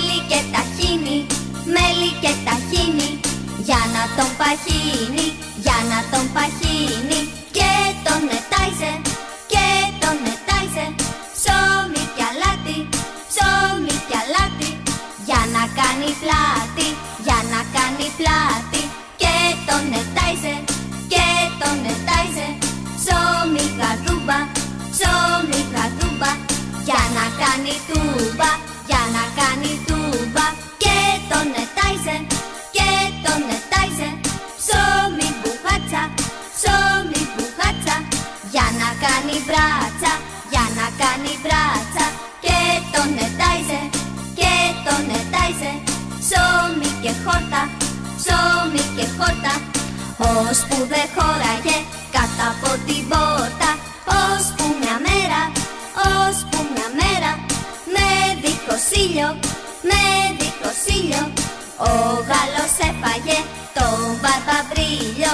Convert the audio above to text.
μέλι και ταχύνι, μέλι και ταχύνι για να τον παχύνει, για να τον παχύνει. Και τον ετάισε, και τον ετάισε ψώμι και αλάτι, ψώμι και αλάτι για να κάνει πλάτη, για να κάνει πλάτη. Και τον ετάισε, και τον ετάισε ψώμι καρδούμπα, ψώμι καρδούμπα για να κάνει του κάνει μπράτσα, για να κάνει μπράτσα. Και τον ετάιζε, και τον ετάιζε Ψωμί και χόρτα, ψωμί και χόρτα. Ώσπου δε χώραγε κάτω από την πόρτα. Ώσπου μια μέρα, ώσπου μια μέρα. Με δίχως ήλιο, με δίχως ήλιο Ο Γάλλος έφαγε το μπαρμπαμπρίλιο